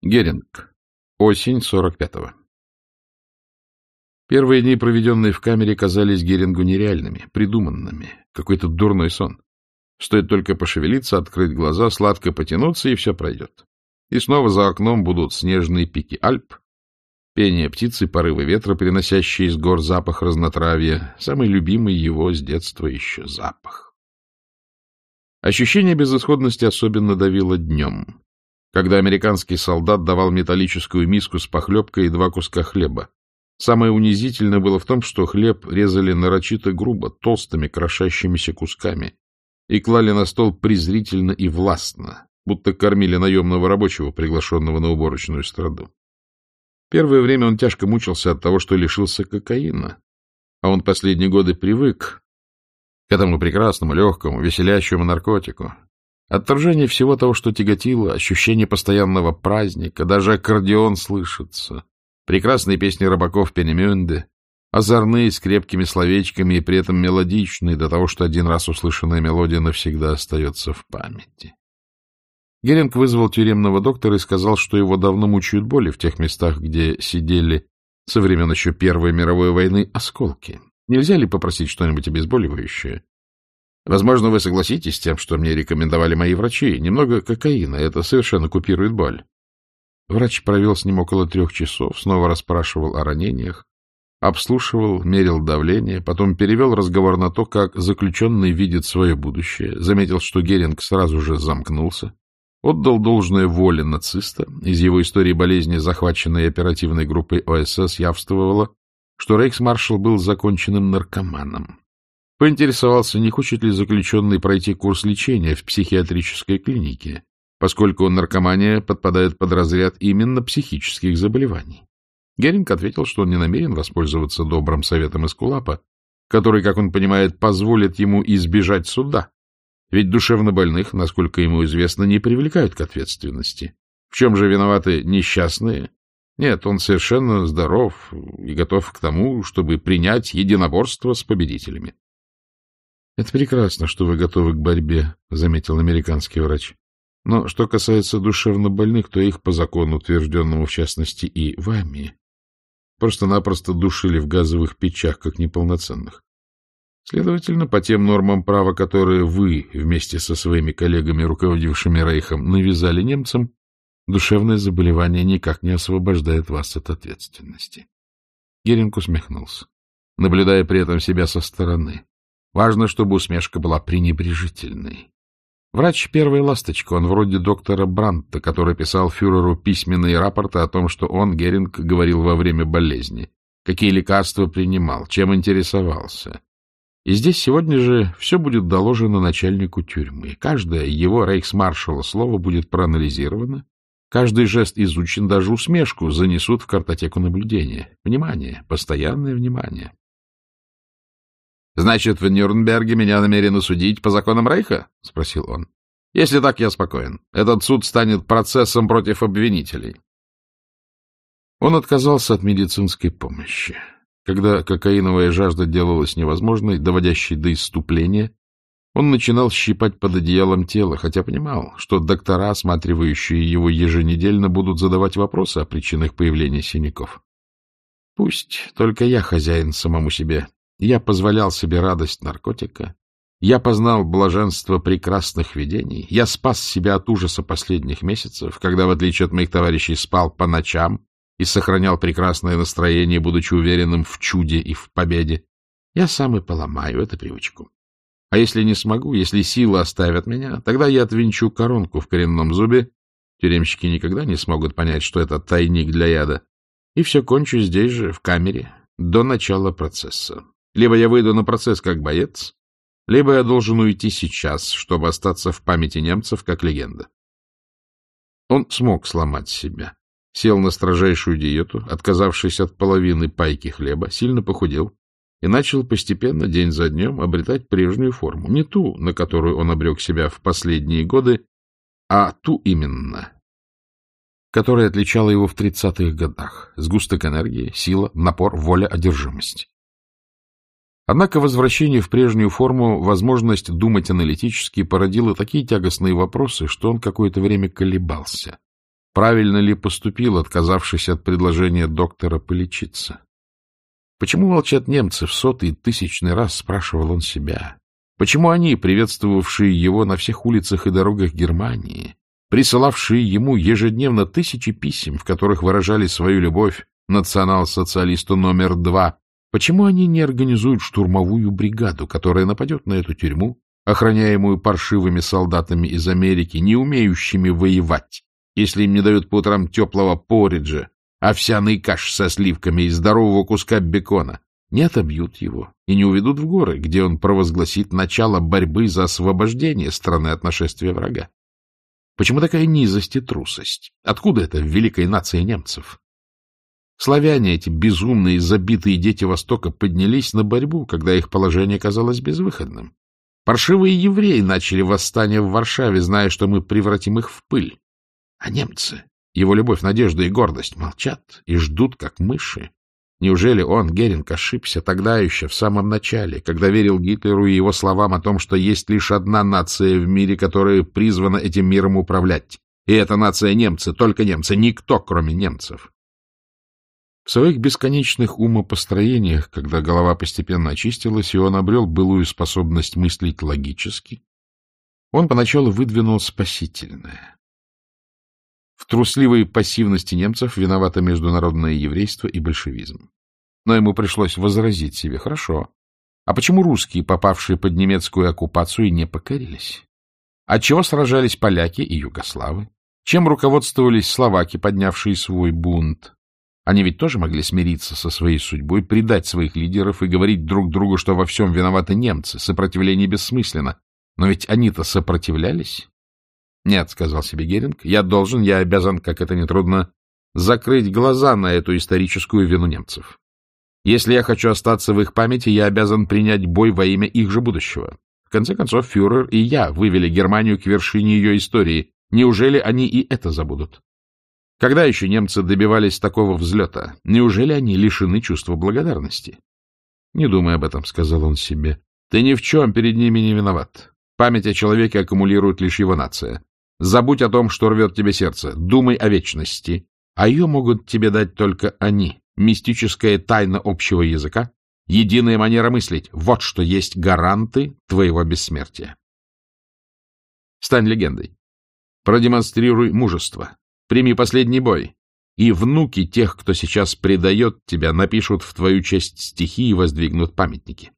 Геринг. Осень 45-го. Первые дни, проведенные в камере, казались Герингу нереальными, придуманными, какой-то дурной сон. Стоит только пошевелиться, открыть глаза, сладко потянуться, и все пройдет. И снова за окном будут снежные пики Альп, пение птицы, порывы ветра, приносящие из гор запах разнотравья, самый любимый его с детства еще запах. Ощущение безысходности особенно давило днем когда американский солдат давал металлическую миску с похлебкой и два куска хлеба. Самое унизительное было в том, что хлеб резали нарочито грубо, толстыми, крошащимися кусками, и клали на стол презрительно и властно, будто кормили наемного рабочего, приглашенного на уборочную страду. Первое время он тяжко мучился от того, что лишился кокаина, а он последние годы привык к этому прекрасному, легкому, веселящему наркотику, Отторжение всего того, что тяготило, ощущение постоянного праздника, даже аккордеон слышится. Прекрасные песни рыбаков Пенемюнде, озорные, с крепкими словечками и при этом мелодичные, до того, что один раз услышанная мелодия навсегда остается в памяти. Геринг вызвал тюремного доктора и сказал, что его давно мучают боли в тех местах, где сидели со времен еще Первой мировой войны осколки. Нельзя ли попросить что-нибудь обезболивающее? Возможно, вы согласитесь с тем, что мне рекомендовали мои врачи. Немного кокаина, это совершенно купирует боль. Врач провел с ним около трех часов, снова расспрашивал о ранениях, обслушивал, мерил давление, потом перевел разговор на то, как заключенный видит свое будущее, заметил, что Геринг сразу же замкнулся, отдал должное воле нациста. Из его истории болезни, захваченной оперативной группой ОСС, явствовало, что рейхсмаршал был законченным наркоманом. Поинтересовался, не хочет ли заключенный пройти курс лечения в психиатрической клинике, поскольку наркомания подпадает под разряд именно психических заболеваний. Геринг ответил, что он не намерен воспользоваться добрым советом Эскулапа, который, как он понимает, позволит ему избежать суда. Ведь душевнобольных, насколько ему известно, не привлекают к ответственности. В чем же виноваты несчастные? Нет, он совершенно здоров и готов к тому, чтобы принять единоборство с победителями. — Это прекрасно, что вы готовы к борьбе, — заметил американский врач. Но что касается душевнобольных, то их по закону, утвержденному в частности и вами, просто-напросто душили в газовых печах, как неполноценных. Следовательно, по тем нормам права, которые вы вместе со своими коллегами, руководившими Рейхом, навязали немцам, душевное заболевание никак не освобождает вас от ответственности. Геринг усмехнулся, наблюдая при этом себя со стороны. Важно, чтобы усмешка была пренебрежительной. Врач — первая ласточка, он вроде доктора Бранта, который писал фюреру письменные рапорты о том, что он, Геринг, говорил во время болезни, какие лекарства принимал, чем интересовался. И здесь сегодня же все будет доложено начальнику тюрьмы. Каждое его рейхсмаршала слово будет проанализировано, каждый жест изучен, даже усмешку занесут в картотеку наблюдения. Внимание, постоянное внимание. Значит, в Нюрнберге меня намерены судить по законам Рейха? — спросил он. — Если так, я спокоен. Этот суд станет процессом против обвинителей. Он отказался от медицинской помощи. Когда кокаиновая жажда делалась невозможной, доводящей до исступления, он начинал щипать под одеялом тело, хотя понимал, что доктора, осматривающие его еженедельно, будут задавать вопросы о причинах появления синяков. Пусть только я хозяин самому себе, я позволял себе радость наркотика. Я познал блаженство прекрасных видений. Я спас себя от ужаса последних месяцев, когда, в отличие от моих товарищей, спал по ночам и сохранял прекрасное настроение, будучи уверенным в чуде и в победе. Я сам и поломаю эту привычку. А если не смогу, если силы оставят меня, тогда я отвинчу коронку в коренном зубе. Тюремщики никогда не смогут понять, что это тайник для яда. И все кончу здесь же, в камере, до начала процесса. Либо я выйду на процесс как боец, либо я должен уйти сейчас, чтобы остаться в памяти немцев как легенда. Он смог сломать себя. Сел на строжайшую диету, отказавшись от половины пайки хлеба, сильно похудел и начал постепенно, день за днем, обретать прежнюю форму. Не ту, на которую он обрек себя в последние годы, а ту именно, которая отличала его в тридцатых годах. Сгусток энергии, сила, напор, воля, одержимость. Однако возвращение в прежнюю форму, возможность думать аналитически породило такие тягостные вопросы, что он какое-то время колебался. правильно ли поступил, отказавшись от предложения доктора полечиться. Почему молчат немцы в сотый тысячный раз, спрашивал он себя. Почему они, приветствовавшие его на всех улицах и дорогах Германии, присылавшие ему ежедневно тысячи писем, в которых выражали свою любовь национал-социалисту номер два, почему они не организуют штурмовую бригаду, которая нападет на эту тюрьму, охраняемую паршивыми солдатами из Америки, не умеющими воевать, если им не дают по утрам теплого пориджа, овсяный каш со сливками и здорового куска бекона, не отобьют его и не уведут в горы, где он провозгласит начало борьбы за освобождение страны от нашествия врага. Почему такая низость и трусость? Откуда это в великой нации немцев? Славяне, эти безумные, забитые дети Востока, поднялись на борьбу, когда их положение казалось безвыходным. Паршивые евреи начали восстание в Варшаве, зная, что мы превратим их в пыль. А немцы, его любовь, надежда и гордость, молчат и ждут, как мыши. Неужели он, Геринг, ошибся тогда еще, в самом начале, когда верил Гитлеру и его словам о том, что есть лишь одна нация в мире, которая призвана этим миром управлять? И эта нация немцы, только немцы, никто, кроме немцев. В своих бесконечных умопостроениях, когда голова постепенно очистилась, и он обрел былую способность мыслить логически, он поначалу выдвинул спасительное. В трусливой пассивности немцев виновато международное еврейство и большевизм. Но ему пришлось возразить себе, хорошо, а почему русские, попавшие под немецкую оккупацию, не покорились? Отчего сражались поляки и югославы? Чем руководствовались словаки, поднявшие свой бунт? Они ведь тоже могли смириться со своей судьбой, предать своих лидеров и говорить друг другу, что во всем виноваты немцы, сопротивление бессмысленно. Но ведь они-то сопротивлялись. Нет, — сказал себе Геринг, — я должен, я обязан, как это нетрудно, закрыть глаза на эту историческую вину немцев. Если я хочу остаться в их памяти, я обязан принять бой во имя их же будущего. В конце концов, фюрер и я вывели Германию к вершине ее истории. Неужели они и это забудут? Когда еще немцы добивались такого взлета? Неужели они лишены чувства благодарности? — Не думай об этом, — сказал он себе. — Ты ни в чем перед ними не виноват. Память о человеке аккумулирует лишь его нация. Забудь о том, что рвет тебе сердце. Думай о вечности. А ее могут тебе дать только они. Мистическая тайна общего языка, единая манера мыслить. Вот что есть гаранты твоего бессмертия. Стань легендой. Продемонстрируй мужество. Прими последний бой. И внуки тех, кто сейчас предает тебя, напишут в твою честь стихи и воздвигнут памятники.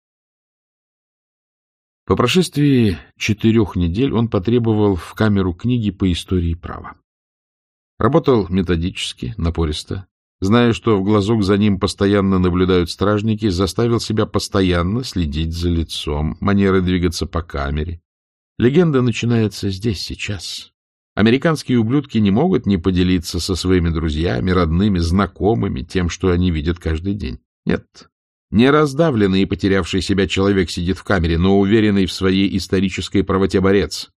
По прошествии четырех недель он потребовал в камеру книги по истории права. Работал методически, напористо. Зная, что в глазок за ним постоянно наблюдают стражники, заставил себя постоянно следить за лицом, манерой двигаться по камере. Легенда начинается здесь, сейчас. Американские ублюдки не могут не поделиться со своими друзьями, родными, знакомыми тем, что они видят каждый день. Нет, не раздавленный и потерявший себя человек сидит в камере, но уверенный в своей исторической правоте борец,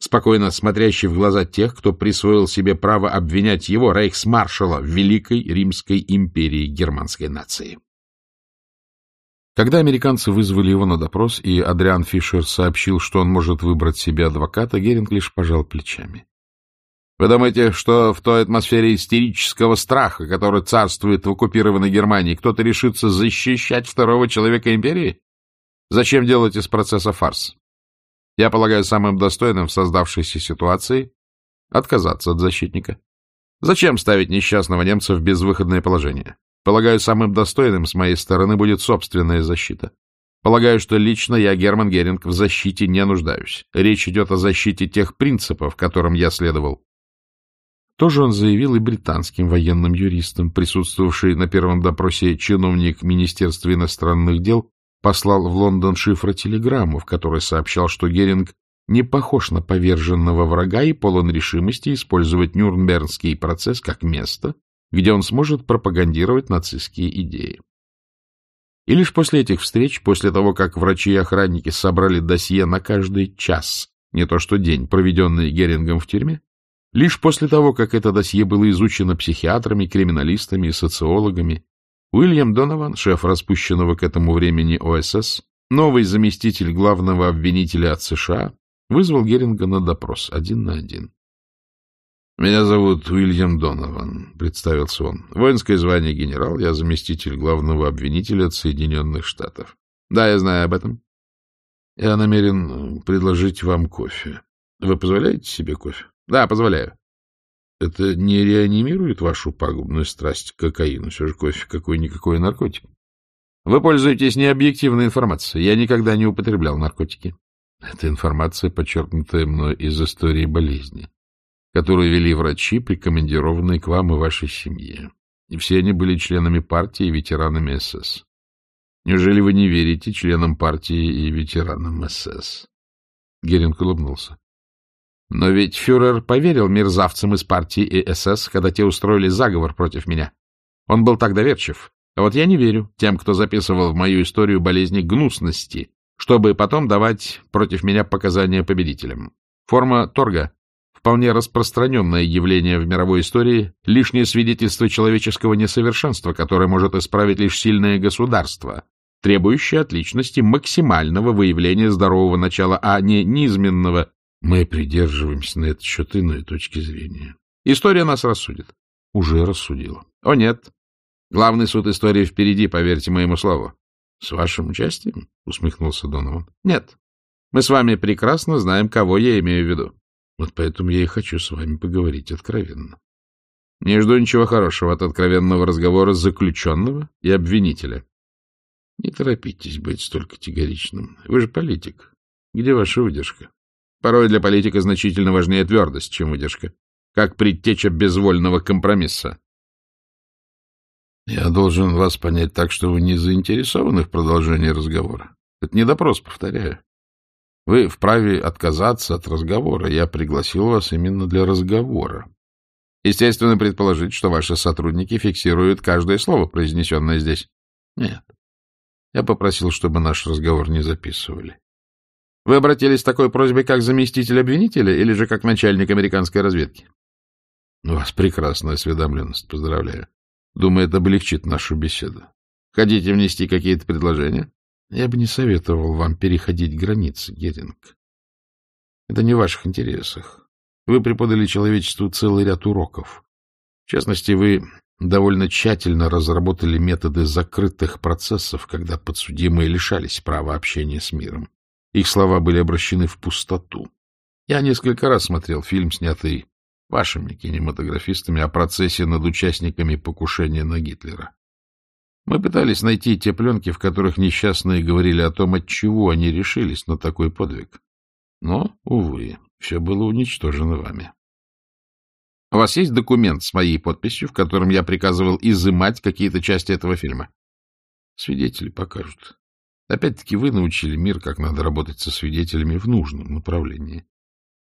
спокойно смотрящий в глаза тех, кто присвоил себе право обвинять его, рейхсмаршала, в Великой Римской империи германской нации. Когда американцы вызвали его на допрос, и Адриан Фишер сообщил, что он может выбрать себе адвоката, Геринг лишь пожал плечами. Вы думаете, что в той атмосфере истерического страха, который царствует в оккупированной Германии, кто-то решится защищать второго человека империи? Зачем делать из процесса фарс? Я полагаю, самым достойным в создавшейся ситуации отказаться от защитника. Зачем ставить несчастного немца в безвыходное положение? Полагаю, самым достойным с моей стороны будет собственная защита. Полагаю, что лично я, Герман Геринг, в защите не нуждаюсь. Речь идет о защите тех принципов, которым я следовал. Тоже он заявил и британским военным юристам. Присутствовавший на первом допросе чиновник Министерства иностранных дел послал в Лондон шифротелеграмму, в которой сообщал, что Геринг не похож на поверженного врага и полон решимости использовать Нюрнбергский процесс как место, где он сможет пропагандировать нацистские идеи. И лишь после этих встреч, после того, как врачи и охранники собрали досье на каждый час, не то что день, проведенный Герингом в тюрьме, Лишь после того, как это досье было изучено психиатрами, криминалистами и социологами, Уильям Донован, шеф распущенного к этому времени ОСС, новый заместитель главного обвинителя от США, вызвал Геринга на допрос один на один. Меня зовут Уильям Донован, представился он. Воинское звание генерал, я заместитель главного обвинителя от Соединенных Штатов. Да, я знаю об этом. Я намерен предложить вам кофе. Вы позволяете себе кофе? Да, позволяю. Это не реанимирует вашу пагубную страсть к кокаину? Все же кофе какой-никакой наркотик. Вы пользуетесь необъективной информацией. Я никогда не употреблял наркотики. Это информация, подчеркнутая мной из истории болезни которую вели врачи, прикомандированные к вам и вашей семье. И все они были членами партии и ветеранами СС. Неужели вы не верите членам партии и ветеранам СС? Геринг улыбнулся. Но ведь фюрер поверил мерзавцам из партии и СС, когда те устроили заговор против меня. Он был так доверчив. А вот я не верю тем, кто записывал в мою историю болезни гнусности, чтобы потом давать против меня показания победителям. Форма торга вполне распространенное явление в мировой истории, лишнее свидетельство человеческого несовершенства, которое может исправить лишь сильное государство, требующее от личности максимального выявления здорового начала, а не низменного. Мы придерживаемся на этот счет иной точки зрения. История нас рассудит. Уже рассудила. О, нет. Главный суд истории впереди, поверьте моему слову. — С вашим участием? — усмехнулся Донован. — Нет. Мы с вами прекрасно знаем, кого я имею в виду. Вот поэтому я и хочу с вами поговорить откровенно. Не жду ничего хорошего от откровенного разговора заключенного и обвинителя. Не торопитесь быть столь категоричным. Вы же политик. Где ваша выдержка? Порой для политика значительно важнее твердость, чем выдержка. Как предтеча безвольного компромисса. Я должен вас понять так, что вы не заинтересованы в продолжении разговора. Это не допрос, повторяю. Вы вправе отказаться от разговора. Я пригласил вас именно для разговора. Естественно, предположить, что ваши сотрудники фиксируют каждое слово, произнесенное здесь. Нет. Я попросил, чтобы наш разговор не записывали. Вы обратились с такой просьбой, как заместитель обвинителя или же как начальник американской разведки? У вас прекрасная осведомленность, поздравляю. Думаю, это облегчит нашу беседу. Хотите внести какие-то предложения? Я бы не советовал вам переходить границы, Геринг. Это не в ваших интересах. Вы преподали человечеству целый ряд уроков. В частности, вы довольно тщательно разработали методы закрытых процессов, когда подсудимые лишались права общения с миром. Их слова были обращены в пустоту. Я несколько раз смотрел фильм, снятый вашими кинематографистами, о процессе над участниками покушения на Гитлера. Мы пытались найти те пленки, в которых несчастные говорили о том, от чего они решились на такой подвиг. Но, увы, все было уничтожено вами. У вас есть документ с моей подписью, в котором я приказывал изымать какие-то части этого фильма? Свидетели покажут. Опять-таки вы научили мир, как надо работать со свидетелями в нужном направлении.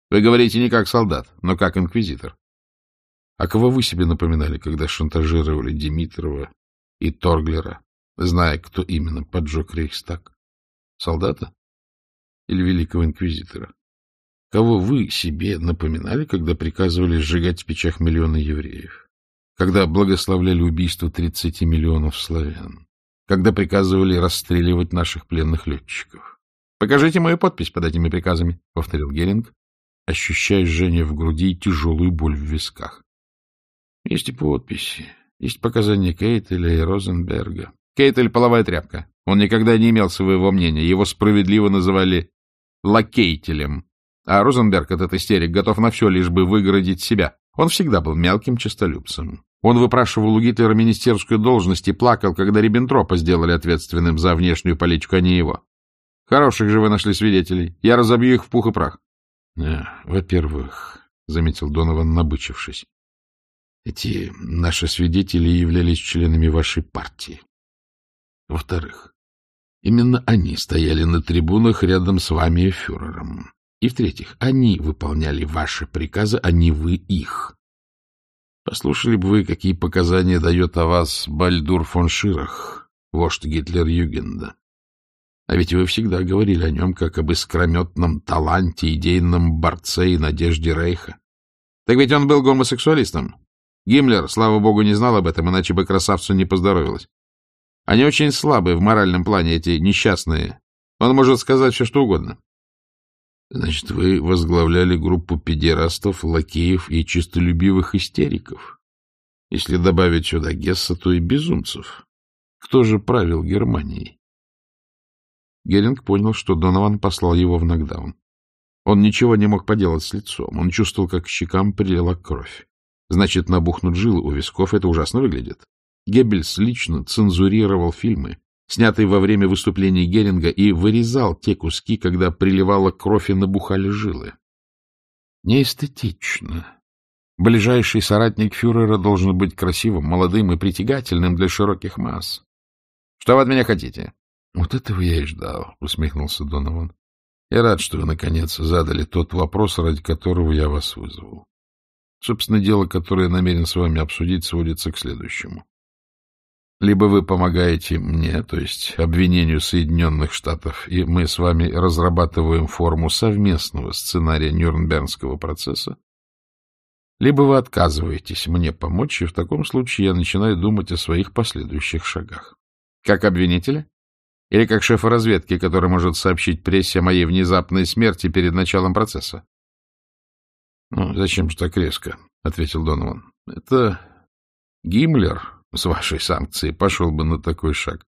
Вы говорите не как солдат, но как инквизитор. А кого вы себе напоминали, когда шантажировали Димитрова и Торглера, зная, кто именно поджег Рейхстаг? Солдата или великого инквизитора? Кого вы себе напоминали, когда приказывали сжигать в печах миллионы евреев? Когда благословляли убийство 30 миллионов славян? Когда приказывали расстреливать наших пленных летчиков? — Покажите мою подпись под этими приказами, — повторил Геринг, ощущая жжение в груди и тяжелую боль в висках. — Есть и подписи, есть показания Кейтеля и Розенберга. Кейтель — половая тряпка. Он никогда не имел своего мнения. Его справедливо называли лакейтелем. А Розенберг, этот истерик, готов на все, лишь бы выгородить себя. Он всегда был мелким честолюбцем. Он выпрашивал у Гитлера министерскую должность и плакал, когда Риббентропа сделали ответственным за внешнюю политику, а не его. Хороших же вы нашли свидетелей. Я разобью их в пух и прах. Э, — Во-первых, — заметил Донован, набычившись, эти наши свидетели являлись членами вашей партии. Во-вторых, именно они стояли на трибунах рядом с вами и фюрером. И в-третьих, они выполняли ваши приказы, а не вы их. Послушали бы вы, какие показания дает о вас Бальдур фон Ширах, вождь Гитлер-Югенда. А ведь вы всегда говорили о нем как об искрометном таланте, идейном борце и надежде Рейха. Так ведь он был гомосексуалистом. Гиммлер, слава богу, не знал об этом, иначе бы красавцу не поздоровилось. Они очень слабые в моральном плане, эти несчастные. Он может сказать все, что угодно. — Значит, вы возглавляли группу педерастов, лакеев и чистолюбивых истериков. Если добавить сюда Гесса, то и безумцев. Кто же правил Германией? Геринг понял, что Донован послал его в нокдаун. Он ничего не мог поделать с лицом. Он чувствовал, как к щекам прилила кровь. Значит, набухнут жилы у висков. Это ужасно выглядит. Геббельс лично цензурировал фильмы, снятый во время выступления Геринга, и вырезал те куски, когда приливала кровь и набухали жилы. Неэстетично. Ближайший соратник фюрера должен быть красивым, молодым и притягательным для широких масс. — Что вы от меня хотите? — Вот этого я и ждал, — усмехнулся Донован. — Я рад, что вы, наконец, задали тот вопрос, ради которого я вас вызвал. Собственно, дело, которое я намерен с вами обсудить, сводится к следующему. Либо вы помогаете мне, то есть обвинению Соединенных Штатов, и мы с вами разрабатываем форму совместного сценария Нюрнбергского процесса, либо вы отказываетесь мне помочь, и в таком случае я начинаю думать о своих последующих шагах. Как обвинителя? Или как шефа разведки, который может сообщить прессе о моей внезапной смерти перед началом процесса? — Ну, зачем же так резко? — ответил Донован. — Это Гиммлер с вашей санкцией пошел бы на такой шаг.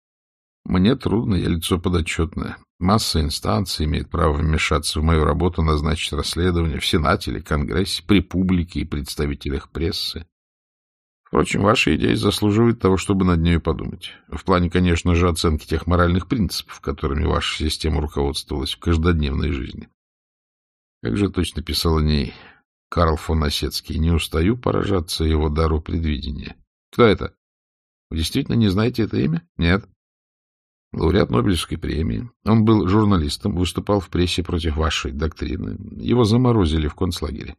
Мне трудно, я лицо подотчетное. Масса инстанций имеет право вмешаться в мою работу, назначить расследование в Сенате или Конгрессе, при публике и представителях прессы. Впрочем, ваша идея заслуживает того, чтобы над нею подумать. В плане, конечно же, оценки тех моральных принципов, которыми ваша система руководствовалась в каждодневной жизни. Как же точно писал о ней Карл фон Осецкий, не устаю поражаться его дару предвидения. Кто это? Вы действительно не знаете это имя? Нет. Лауреат Нобелевской премии. Он был журналистом, выступал в прессе против вашей доктрины. Его заморозили в концлагере.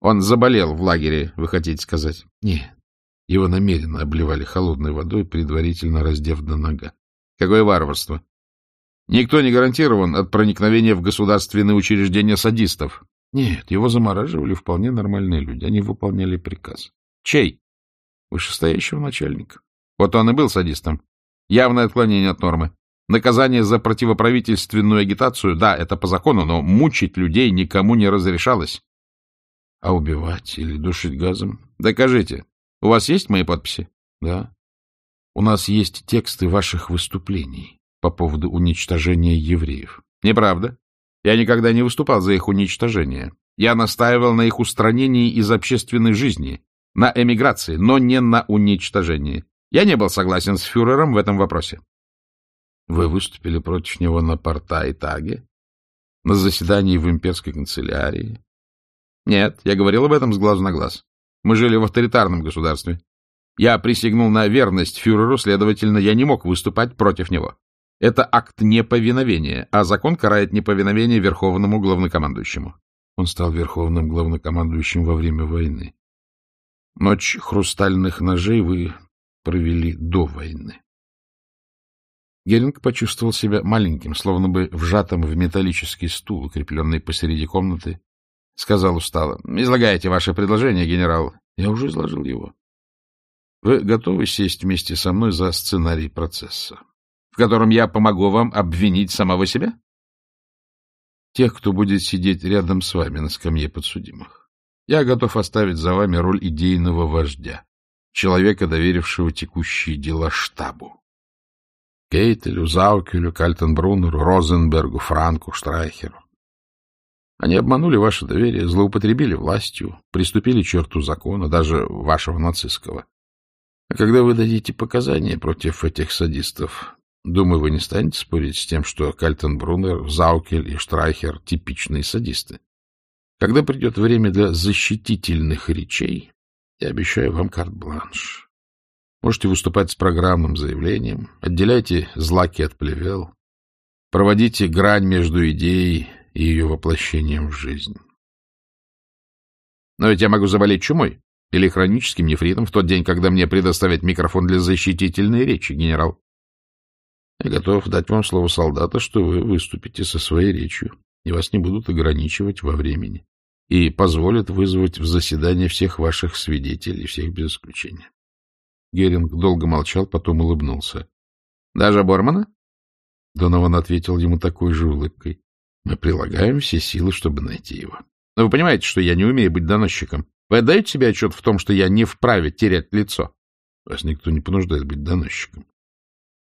Он заболел в лагере, вы хотите сказать? Нет. Его намеренно обливали холодной водой, предварительно раздев до нога. Какое варварство! Никто не гарантирован от проникновения в государственные учреждения садистов. Нет, его замораживали вполне нормальные люди. Они выполняли приказ. Чей? Вышестоящего начальника. Вот он и был садистом. Явное отклонение от нормы. Наказание за противоправительственную агитацию, да, это по закону, но мучить людей никому не разрешалось. А убивать или душить газом? Докажите. У вас есть мои подписи? Да. У нас есть тексты ваших выступлений по поводу уничтожения евреев. Неправда. Я никогда не выступал за их уничтожение. Я настаивал на их устранении из общественной жизни, на эмиграции, но не на уничтожении. Я не был согласен с фюрером в этом вопросе. Вы выступили против него на порта и таге? На заседании в имперской канцелярии? Нет, я говорил об этом с глазу на глаз. Мы жили в авторитарном государстве. Я присягнул на верность фюреру, следовательно, я не мог выступать против него. Это акт неповиновения, а закон карает неповиновение верховному главнокомандующему. Он стал верховным главнокомандующим во время войны. Ночь хрустальных ножей вы провели до войны. Геринг почувствовал себя маленьким, словно бы вжатым в металлический стул, укрепленный посреди комнаты. Сказал устало. — Излагайте ваше предложение, генерал. Я уже изложил его. Вы готовы сесть вместе со мной за сценарий процесса, в котором я помогу вам обвинить самого себя? Тех, кто будет сидеть рядом с вами на скамье подсудимых. Я готов оставить за вами роль идейного вождя человека, доверившего текущие дела штабу. Кейтелю, Заукелю, Кальтенбруннеру, Розенбергу, Франку, Штрайхеру. Они обманули ваше доверие, злоупотребили властью, приступили черту закона, даже вашего нацистского. А когда вы дадите показания против этих садистов, думаю, вы не станете спорить с тем, что Кальтенбруннер, Заукель и Штрайхер — типичные садисты. Когда придет время для защитительных речей, я обещаю вам карт-бланш. Можете выступать с программным заявлением, отделяйте злаки от плевел, проводите грань между идеей и ее воплощением в жизнь. Но ведь я могу заболеть чумой или хроническим нефритом в тот день, когда мне предоставят микрофон для защитительной речи, генерал. Я готов дать вам слово солдата, что вы выступите со своей речью, и вас не будут ограничивать во времени и позволят вызвать в заседание всех ваших свидетелей, всех без исключения. Геринг долго молчал, потом улыбнулся. — Даже Бормана? Донован ответил ему такой же улыбкой. Мы прилагаем все силы, чтобы найти его. Но вы понимаете, что я не умею быть доносчиком. Вы отдаете себе отчет в том, что я не вправе терять лицо? Вас никто не понуждает быть доносчиком.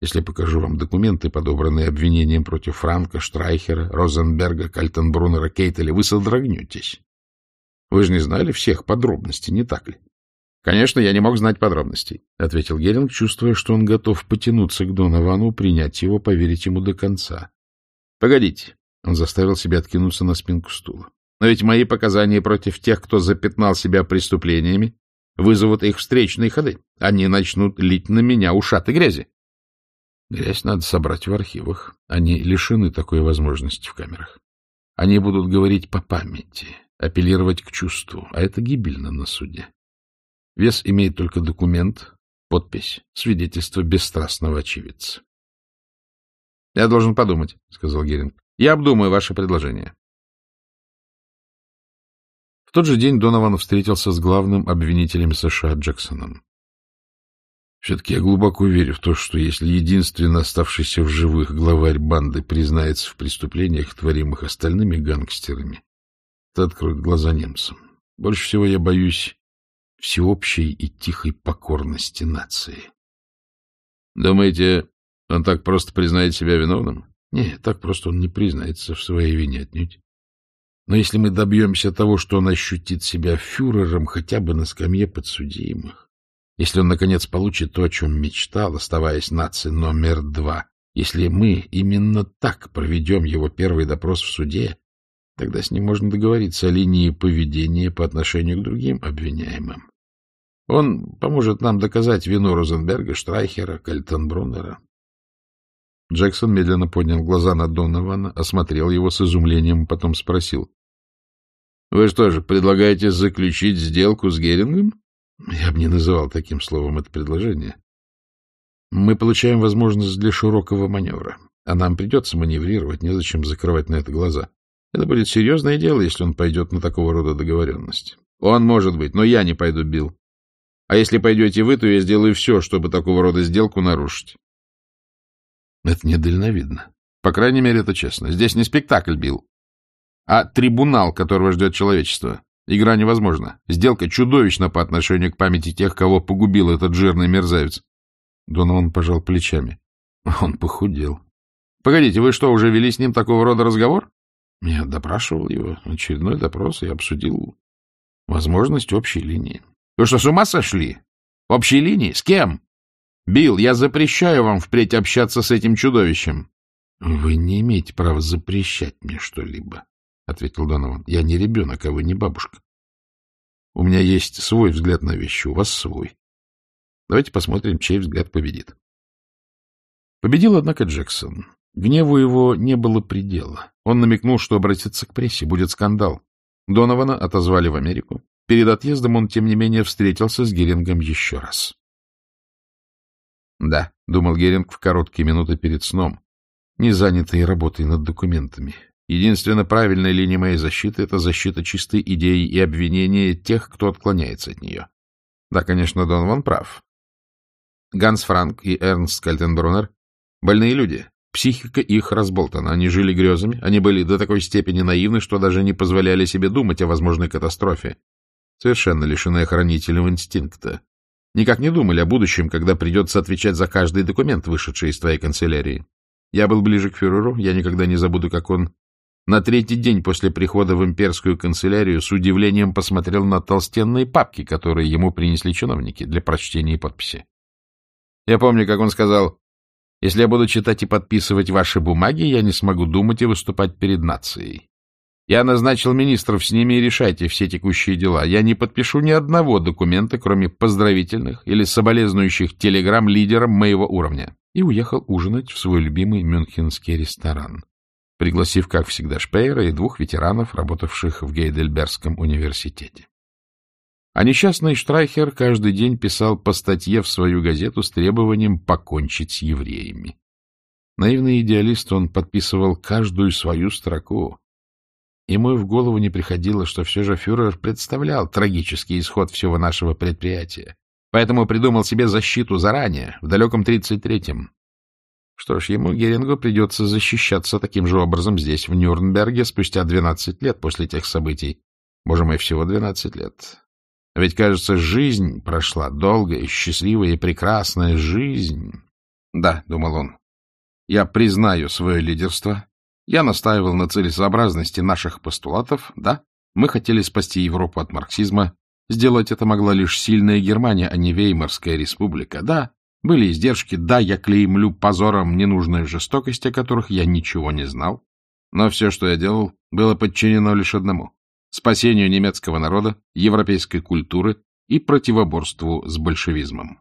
Если я покажу вам документы, подобранные обвинением против Франка, Штрайхера, Розенберга, Кальтенбруннера, Кейтеля, вы содрогнетесь. Вы же не знали всех подробностей, не так ли? — Конечно, я не мог знать подробностей, — ответил Геринг, чувствуя, что он готов потянуться к Доновану, принять его, поверить ему до конца. — Погодите, — он заставил себя откинуться на спинку стула. — Но ведь мои показания против тех, кто запятнал себя преступлениями, вызовут их встречные ходы. Они начнут лить на меня ушаты грязи. Грязь надо собрать в архивах. Они лишены такой возможности в камерах. Они будут говорить по памяти, апеллировать к чувству, а это гибельно на суде. Вес имеет только документ, подпись, свидетельство бесстрастного очевидца. — Я должен подумать, — сказал Геринг. — Я обдумаю ваше предложение. В тот же день Донован встретился с главным обвинителем США Джексоном. Все-таки я глубоко верю в то, что если единственно оставшийся в живых главарь банды признается в преступлениях, творимых остальными гангстерами, откроет глаза немцам. Больше всего я боюсь всеобщей и тихой покорности нации. Думаете, он так просто признает себя виновным? Нет, так просто он не признается в своей вине отнюдь. Но если мы добьемся того, что он ощутит себя фюрером хотя бы на скамье подсудимых, если он, наконец, получит то, о чем мечтал, оставаясь нацией номер два, если мы именно так проведем его первый допрос в суде, тогда с ним можно договориться о линии поведения по отношению к другим обвиняемым. Он поможет нам доказать вину Розенберга, Штрайхера, Кальтенбруннера. Джексон медленно поднял глаза на Донована, осмотрел его с изумлением, потом спросил. — Вы что же, предлагаете заключить сделку с Герингом? Я бы не называл таким словом это предложение. Мы получаем возможность для широкого маневра, а нам придется маневрировать, незачем закрывать на это глаза. Это будет серьезное дело, если он пойдет на такого рода договоренности. Он может быть, но я не пойду, Билл. А если пойдете вы, то я сделаю все, чтобы такого рода сделку нарушить. Это недальновидно. По крайней мере, это честно. Здесь не спектакль, Билл, а трибунал, которого ждет человечество. Игра невозможна. Сделка чудовищна по отношению к памяти тех, кого погубил этот жирный мерзавец. Донован пожал плечами. Он похудел. — Погодите, вы что, уже вели с ним такого рода разговор? Я допрашивал его. Очередной допрос и обсудил возможность общей линии. Вы что, с ума сошли? Общей линии? С кем? Билл, я запрещаю вам впредь общаться с этим чудовищем. — Вы не имеете права запрещать мне что-либо, — ответил Донован. — Я не ребенок, а вы не бабушка. У меня есть свой взгляд на вещи, у вас свой. Давайте посмотрим, чей взгляд победит. Победил, однако, Джексон. Гневу его не было предела. Он намекнул, что обратится к прессе, будет скандал. Донована отозвали в Америку. Перед отъездом он, тем не менее, встретился с Герингом еще раз. Да, — думал Геринг в короткие минуты перед сном, не занятый работой над документами. Единственно правильная линия моей защиты — это защита чистой идеи и обвинения тех, кто отклоняется от нее. Да, конечно, Донован прав. Ганс Франк и Эрнст Кальтенбруннер — больные люди, Психика их разболтана, они жили грезами, они были до такой степени наивны, что даже не позволяли себе думать о возможной катастрофе совершенно лишены охранительного инстинкта. Никак не думали о будущем, когда придется отвечать за каждый документ, вышедший из твоей канцелярии. Я был ближе к фюреру, я никогда не забуду, как он на третий день после прихода в имперскую канцелярию с удивлением посмотрел на толстенные папки, которые ему принесли чиновники для прочтения и подписи. Я помню, как он сказал, «Если я буду читать и подписывать ваши бумаги, я не смогу думать и выступать перед нацией. Я назначил министров, с ними и решайте все текущие дела. Я не подпишу ни одного документа, кроме поздравительных или соболезнующих телеграмм лидерам моего уровня. И уехал ужинать в свой любимый мюнхенский ресторан, пригласив, как всегда, Шпейера и двух ветеранов, работавших в Гейдельбергском университете. А несчастный Штрайхер каждый день писал по статье в свою газету с требованием покончить с евреями. Наивный идеалист, он подписывал каждую свою строку, Ему и в голову не приходило, что все же фюрер представлял трагический исход всего нашего предприятия. Поэтому придумал себе защиту заранее, в далеком 33-м. Что ж, ему, Герингу, придется защищаться таким же образом здесь, в Нюрнберге, спустя 12 лет после тех событий. Боже мой, всего 12 лет. Ведь, кажется, жизнь прошла долгая, счастливая и прекрасная жизнь. Да, — думал он, — я признаю свое лидерство. Я настаивал на целесообразности наших постулатов, да? Мы хотели спасти Европу от марксизма. Сделать это могла лишь сильная Германия, а не Веймарская республика. Да, были издержки, да, я клеймлю позором ненужные жестокости, о которых я ничего не знал. Но все, что я делал, было подчинено лишь одному — спасению немецкого народа, европейской культуры и противоборству с большевизмом.